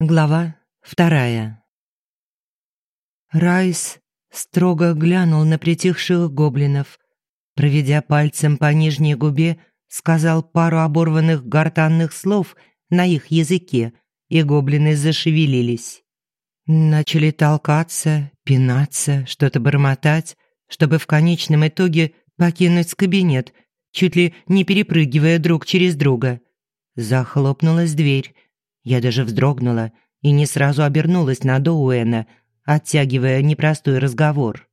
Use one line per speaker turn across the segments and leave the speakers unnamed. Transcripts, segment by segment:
Глава вторая. Райс строго глянул на притихших гоблинов, проведя пальцем по нижней губе, сказал пару оборванных гортанных слов на их языке, и гоблины зашевелились. Начали толкаться, пинаться, что-то бормотать, чтобы в конечном итоге покинуть кабинет, чуть ли не перепрыгивая друг через друга. Захлопнулась дверь, я даже вздрогнула и не сразу обернулась на Доуэна, оттягивая непростой разговор.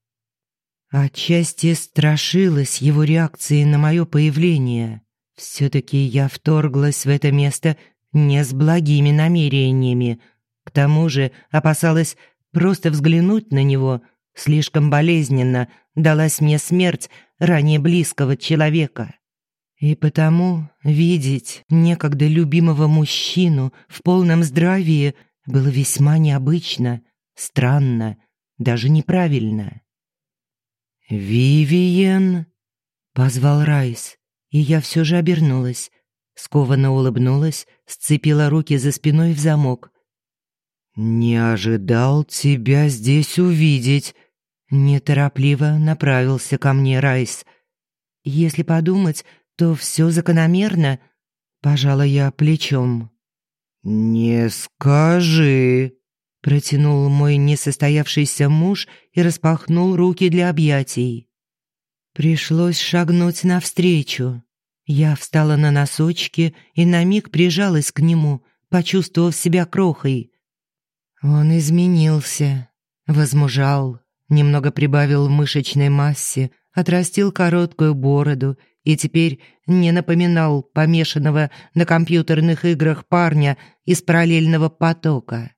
Отчасти страшилась его реакции на мое появление. Все-таки я вторглась в это место не с благими намерениями. К тому же опасалась просто взглянуть на него. Слишком болезненно далась мне смерть ранее близкого человека. И потому видеть некогда любимого мужчину в полном здравии было весьма необычно, странно, даже неправильно. «Вивиен!» — позвал Райс, и я все же обернулась. Скованно улыбнулась, сцепила руки за спиной в замок. «Не ожидал тебя здесь увидеть!» Неторопливо направился ко мне Райс. Если подумать, то все закономерно. Пожала я плечом. «Не скажи», — протянул мой несостоявшийся муж и распахнул руки для объятий. Пришлось шагнуть навстречу. Я встала на носочки и на миг прижалась к нему, почувствовав себя крохой. Он изменился, возмужал, немного прибавил в мышечной массе, отрастил короткую бороду и теперь не напоминал помешанного на компьютерных играх парня из параллельного потока.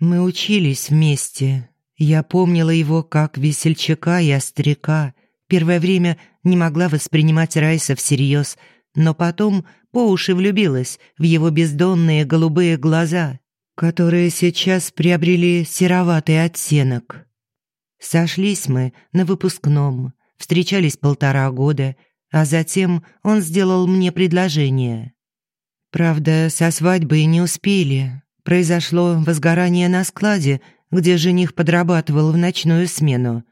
Мы учились вместе. Я помнила его как весельчака и остряка. Первое время не могла воспринимать Райса всерьез, но потом по уши влюбилась в его бездонные голубые глаза, которые сейчас приобрели сероватый оттенок. Сошлись мы на выпускном, встречались полтора года — а затем он сделал мне предложение. Правда, со свадьбой не успели. Произошло возгорание на складе, где жених подрабатывал в ночную смену.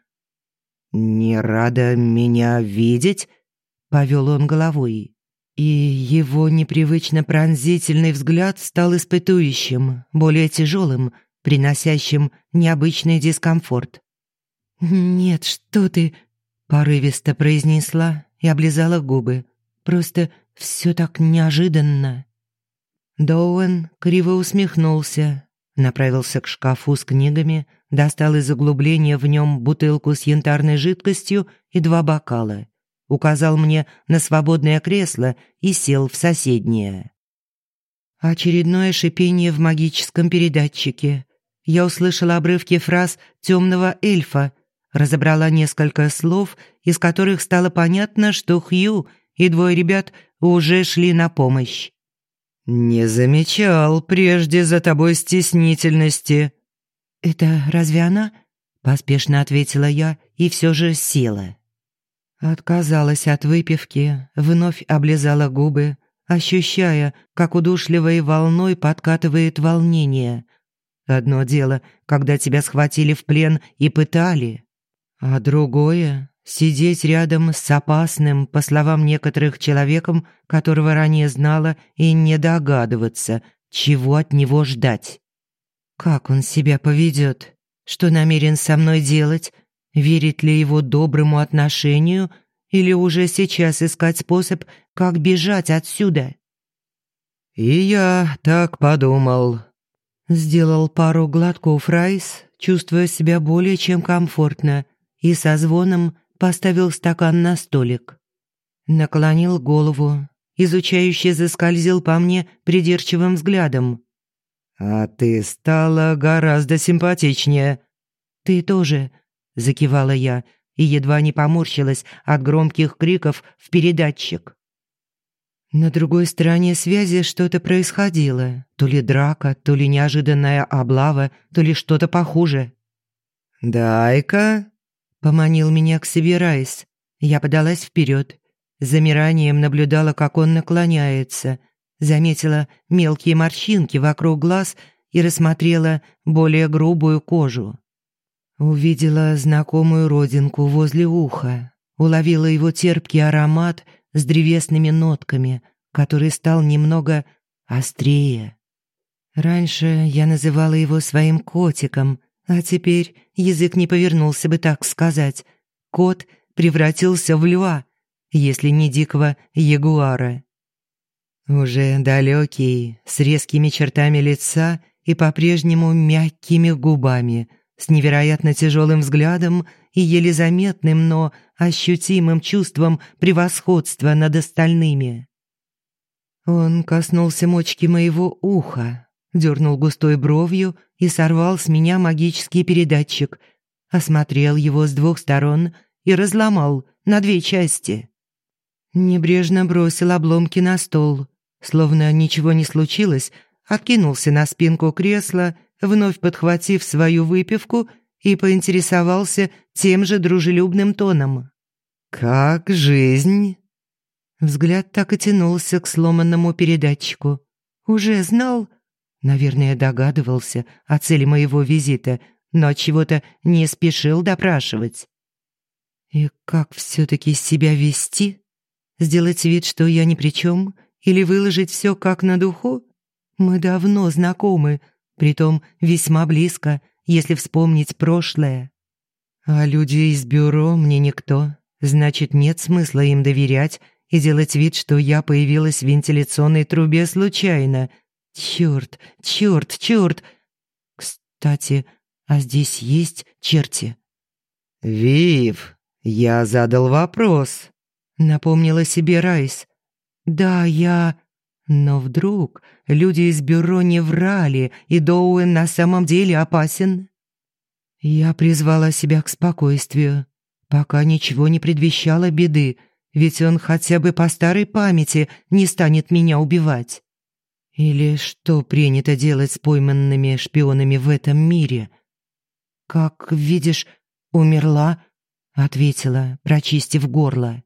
«Не рада меня видеть?» — повел он головой. И его непривычно пронзительный взгляд стал испытующим, более тяжелым, приносящим необычный дискомфорт. «Нет, что ты...» — порывисто произнесла и облизала губы. Просто все так неожиданно. Доуэн криво усмехнулся, направился к шкафу с книгами, достал из углубления в нем бутылку с янтарной жидкостью и два бокала. Указал мне на свободное кресло и сел в соседнее. Очередное шипение в магическом передатчике. Я услышала обрывки фраз темного эльфа, разобрала несколько слов, из которых стало понятно, что Хью и двое ребят уже шли на помощь. «Не замечал прежде за тобой стеснительности». «Это разве она?» — поспешно ответила я и все же села. Отказалась от выпивки, вновь облизала губы, ощущая, как удушливой волной подкатывает волнение. Одно дело, когда тебя схватили в плен и пытали, а другое — сидеть рядом с опасным, по словам некоторых, человеком, которого ранее знала, и не догадываться, чего от него ждать. Как он себя поведет? Что намерен со мной делать? Верит ли его доброму отношению? Или уже сейчас искать способ, как бежать отсюда? «И я так подумал», — сделал пару глотков Райс, чувствуя себя более чем комфортно — и со звоном поставил стакан на столик. Наклонил голову, изучающе заскользил по мне придирчивым взглядом. «А ты стала гораздо симпатичнее». «Ты тоже», — закивала я и едва не поморщилась от громких криков в передатчик. На другой стороне связи что-то происходило. То ли драка, то ли неожиданная облава, то ли что-то похуже. «Дай-ка», Поманил меня к себе Райс. Я подалась вперед. Замиранием наблюдала, как он наклоняется. Заметила мелкие морщинки вокруг глаз и рассмотрела более грубую кожу. Увидела знакомую родинку возле уха, уловила его терпкий аромат с древесными нотками, который стал немного острее. Раньше я называла его своим котиком, а теперь язык не повернулся бы так сказать. Кот превратился в льва, если не дикого ягуара. Уже далекий, с резкими чертами лица и по-прежнему мягкими губами, с невероятно тяжелым взглядом и еле заметным, но ощутимым чувством превосходства над остальными. Он коснулся мочки моего уха, дернул густой бровью и сорвал с меня магический передатчик, осмотрел его с двух сторон и разломал на две части. Небрежно бросил обломки на стол, словно ничего не случилось, откинулся на спинку кресла, вновь подхватив свою выпивку и поинтересовался тем же дружелюбным тоном. «Как жизнь?» Взгляд так и тянулся к сломанному передатчику. «Уже знал?» Наверное, догадывался о цели моего визита, но чего-то не спешил допрашивать. И как все-таки себя вести? Сделать вид, что я ни при чем? Или выложить все как на духу? Мы давно знакомы, притом весьма близко, если вспомнить прошлое. А люди из бюро мне никто, значит, нет смысла им доверять и делать вид, что я появилась в вентиляционной трубе случайно — Черт, черт, черт. Кстати, а здесь есть черти? Вив, я задал вопрос. Напомнила себе Райс. Да, я... Но вдруг люди из бюро не врали, и Доуэн на самом деле опасен? Я призвала себя к спокойствию, пока ничего не предвещало беды, ведь он хотя бы по старой памяти не станет меня убивать. Или что принято делать с пойманными шпионами в этом мире? «Как видишь, умерла», — ответила, прочистив горло.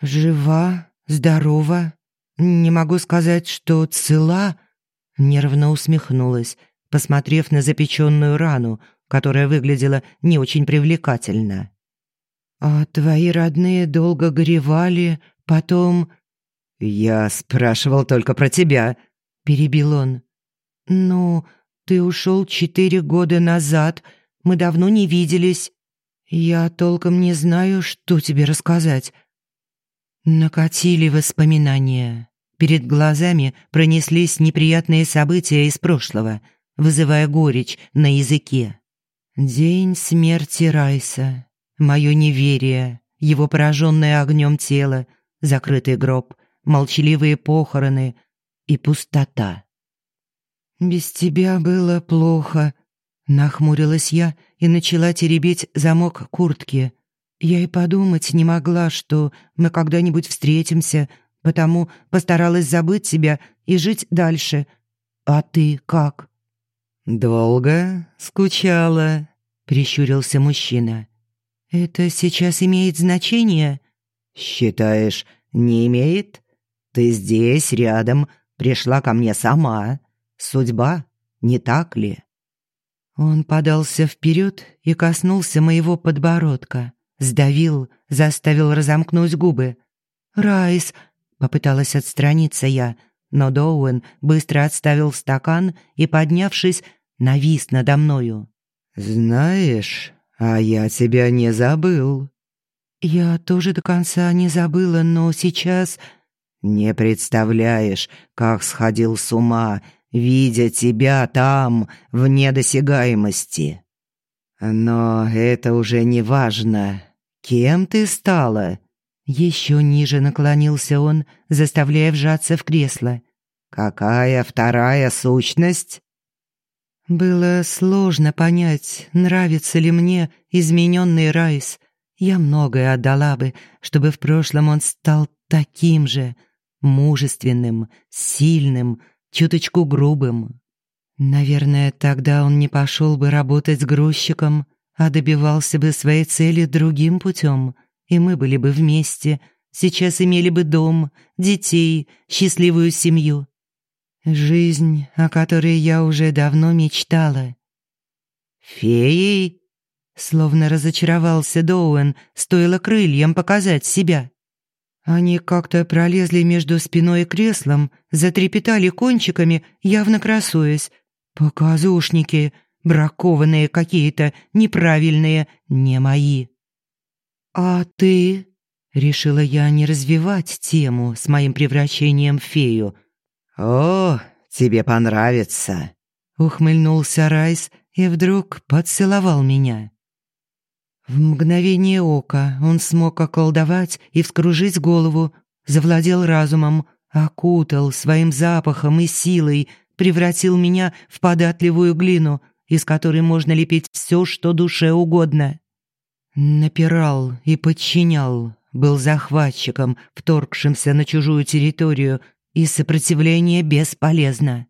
«Жива, здорова, не могу сказать, что цела», — нервно усмехнулась, посмотрев на запеченную рану, которая выглядела не очень привлекательно. «А твои родные долго горевали, потом...» «Я спрашивал только про тебя», — перебил он. «Ну, ты ушел четыре года назад. Мы давно не виделись. Я толком не знаю, что тебе рассказать». Накатили воспоминания. Перед глазами пронеслись неприятные события из прошлого, вызывая горечь на языке. День смерти Райса, мое неверие, его пораженное огнем тело, закрытый гроб, молчаливые похороны — и пустота. «Без тебя было плохо», — нахмурилась я и начала теребить замок куртки. Я и подумать не могла, что мы когда-нибудь встретимся, потому постаралась забыть себя и жить дальше. А ты как? Долго скучала, прищурился мужчина. Это сейчас имеет значение? Считаешь, не имеет? Ты здесь, рядом, пришла ко мне сама. Судьба, не так ли?» Он подался вперед и коснулся моего подбородка, сдавил, заставил разомкнуть губы. «Райс!» — попыталась отстраниться я, но Доуэн быстро отставил стакан и, поднявшись, навис надо мною. «Знаешь, а я тебя не забыл». «Я тоже до конца не забыла, но сейчас...» Не представляешь, как сходил с ума, видя тебя там, в недосягаемости. Но это уже не важно. Кем ты стала? Еще ниже наклонился он, заставляя вжаться в кресло. Какая вторая сущность? Было сложно понять, нравится ли мне измененный Райс. Я многое отдала бы, чтобы в прошлом он стал таким же — мужественным, сильным, чуточку грубым. Наверное, тогда он не пошел бы работать грузчиком, а добивался бы своей цели другим путем, и мы были бы вместе, сейчас имели бы дом, детей, счастливую семью. Жизнь, о которой я уже давно мечтала. «Феей?» Словно разочаровался Доуэн, стоило крыльям показать себя. Они как-то пролезли между спиной и креслом, затрепетали кончиками, явно красуясь. Показушники, бракованные какие-то, неправильные, не мои. «А ты?» — решила я не развивать тему с моим превращением в фею.
«О, тебе понравится!»
— ухмыльнулся Райс и вдруг поцеловал меня. В мгновение ока он смог околдовать и вскружить голову, завладел разумом, окутал своим запахом и силой, превратил меня в податливую глину, из которой можно лепить все, что душе угодно. Напирал и подчинял, был захватчиком, вторгшимся на чужую территорию, и сопротивление бесполезно.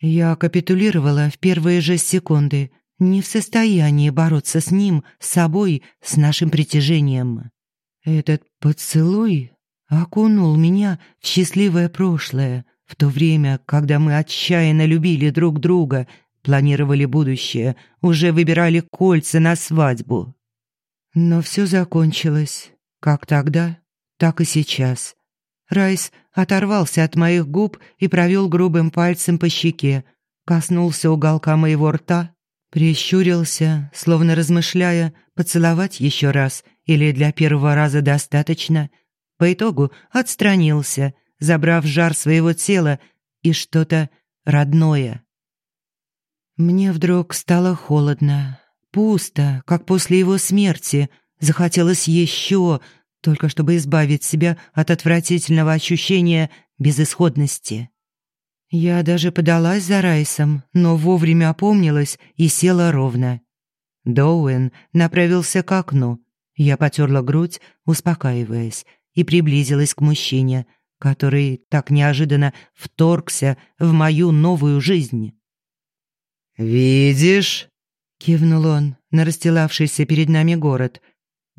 Я капитулировала в первые же секунды, не в состоянии бороться с ним, с собой, с нашим притяжением. Этот поцелуй окунул меня в счастливое прошлое, в то время, когда мы отчаянно любили друг друга, планировали будущее, уже выбирали кольца на свадьбу. Но все закончилось. Как тогда, так и сейчас. Райс оторвался от моих губ и провел грубым пальцем по щеке, коснулся уголка моего рта, прищурился, словно размышляя, поцеловать еще раз или для первого раза достаточно. По итогу отстранился, забрав жар своего тела и что-то родное. Мне вдруг стало холодно, Пусто, как после его смерти. Захотелось еще, только чтобы избавить себя от отвратительного ощущения безысходности. Я даже подалась за Райсом, но вовремя опомнилась и села ровно. Доуэн направился к окну. Я потерла грудь, успокаиваясь, и приблизилась к мужчине, который так неожиданно вторгся в мою новую жизнь.
«Видишь?»
Кивнул он на расстилавшийся перед нами город.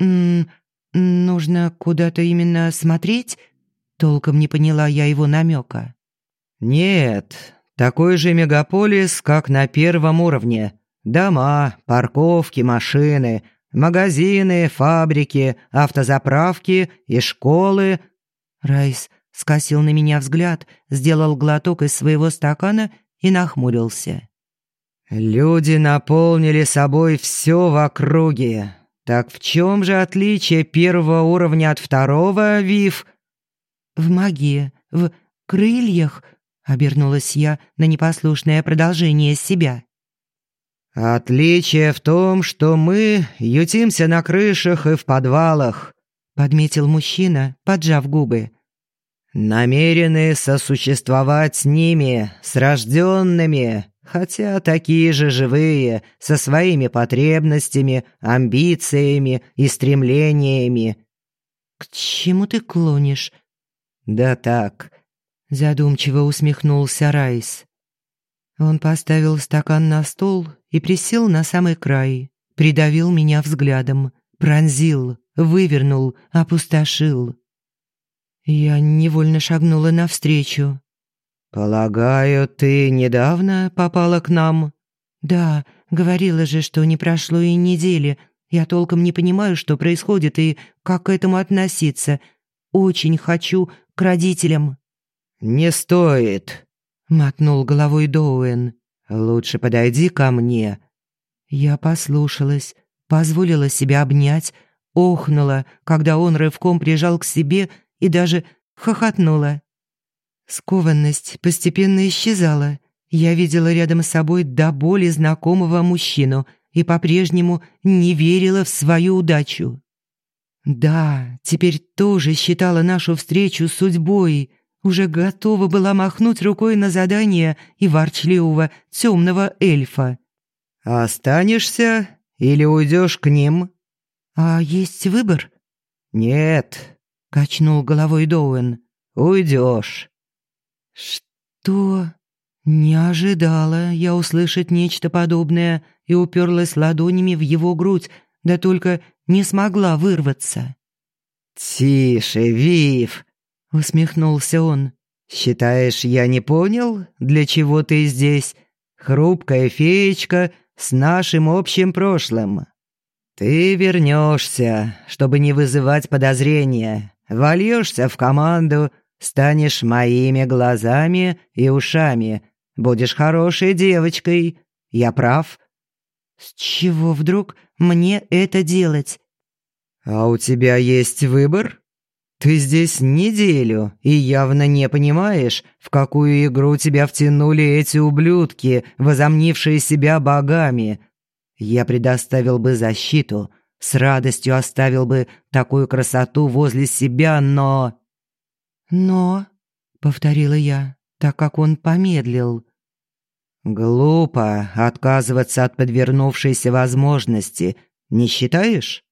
«М нужно куда-то именно смотреть?» Толком не поняла я его намека.
«Нет, такой же мегаполис, как на первом уровне. Дома, парковки, машины, магазины, фабрики, автозаправки и школы».
Райс скосил на меня взгляд, сделал глоток из своего стакана и нахмурился.
Люди наполнили собой все в округе. Так в чем же отличие первого уровня от второго, Вив?
В магии, в крыльях, обернулась я на непослушное продолжение себя.
Отличие в том, что мы ютимся на крышах и в подвалах, подметил мужчина, поджав губы. Намерены сосуществовать с ними, с рожденными, хотя такие же живые, со своими потребностями, амбициями и стремлениями.
«К чему ты клонишь?»
«Да так», — задумчиво усмехнулся Райс.
Он поставил стакан на стол и присел на самый край, придавил меня взглядом, пронзил, вывернул, опустошил. Я невольно шагнула навстречу,
«Полагаю, ты недавно попала к нам?»
«Да, говорила же, что не прошло и недели. Я толком не понимаю, что происходит и как к этому относиться. Очень хочу к родителям».
«Не стоит», — мотнул головой Доуэн. «Лучше подойди ко мне».
Я послушалась, позволила себя обнять, охнула, когда он рывком прижал к себе и даже хохотнула. Скованность постепенно исчезала. Я видела рядом с собой до боли знакомого мужчину и по-прежнему не верила в свою удачу. Да, теперь тоже считала нашу встречу судьбой, уже готова была махнуть рукой на задание и ворчливого темного эльфа.
«Останешься или уйдешь к ним?»
«А есть выбор?»
«Нет», —
качнул головой Доуэн.
«Уйдешь.
«Что?» Не ожидала я услышать нечто подобное и уперлась ладонями в его грудь, да только не смогла вырваться.
«Тише, Вив!»
— усмехнулся он.
Считаешь, я не понял, для чего ты здесь? Хрупкая феечка с нашим общим прошлым. Ты вернешься, чтобы не вызывать подозрения. Вольешься в команду, станешь моими глазами и ушами. Будешь хорошей девочкой. Я прав?
С чего вдруг мне это делать?
А у тебя есть выбор? Ты здесь неделю и явно не понимаешь, в какую игру тебя втянули эти ублюдки, возомнившие себя богами. Я предоставил бы защиту, с радостью оставил бы такую красоту возле себя, но...
«Но...» — повторила я, так как он помедлил.
«Глупо отказываться от подвернувшейся возможности, не считаешь?»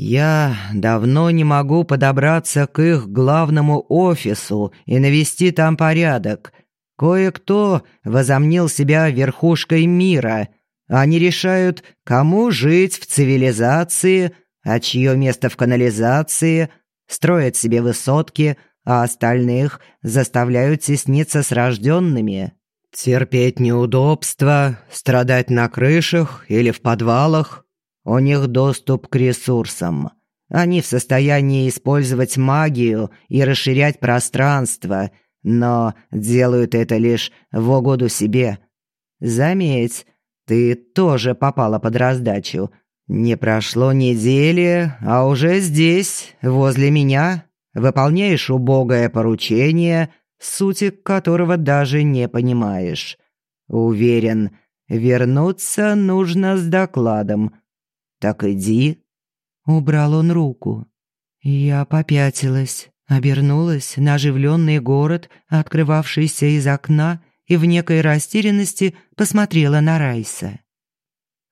«Я давно не могу подобраться к их главному офису и навести там порядок. Кое-кто возомнил себя верхушкой мира. Они решают, кому жить в цивилизации, а чье место в канализации, строят себе высотки, а остальных заставляют тесниться с рожденными. Терпеть неудобства, страдать на крышах или в подвалах, у них доступ к ресурсам. Они в состоянии использовать магию и расширять пространство, но делают это лишь в угоду себе. Заметь, ты тоже попала под раздачу. Не прошло недели, а уже здесь, возле меня, выполняешь убогое поручение, сути которого даже не понимаешь. Уверен, вернуться нужно с докладом – «Так иди».
Убрал он руку. Я попятилась, обернулась на оживленный город, открывавшийся из окна, и в некой растерянности посмотрела на Райса.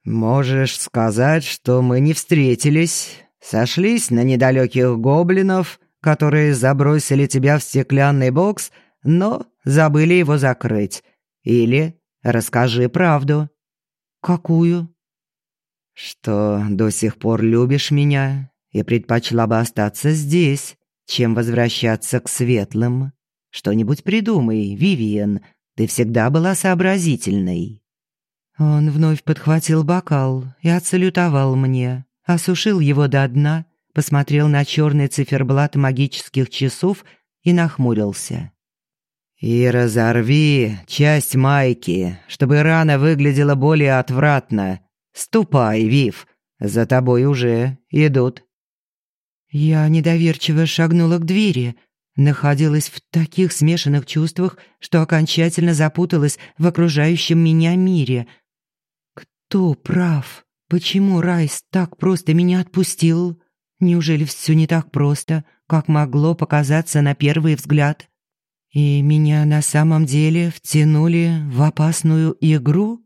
«Можешь сказать, что мы не встретились, сошлись на недалеких гоблинов, которые забросили тебя в стеклянный бокс, но забыли его закрыть. Или расскажи правду».
«Какую?»
Что до сих пор любишь меня и предпочла бы остаться здесь, чем возвращаться к светлым. Что-нибудь придумай, Вивиан, ты всегда была сообразительной».
Он вновь подхватил бокал и отсалютовал мне, осушил его до дна, посмотрел на черный циферблат магических часов и нахмурился.
«И разорви часть майки, чтобы рана выглядела более отвратно, «Ступай, Вив, за тобой уже идут».
Я недоверчиво шагнула к двери, находилась в таких смешанных чувствах, что окончательно запуталась в окружающем меня мире. Кто прав? Почему Райс так просто меня отпустил? Неужели все не так просто, как могло показаться на первый взгляд? И меня на самом деле втянули в опасную игру?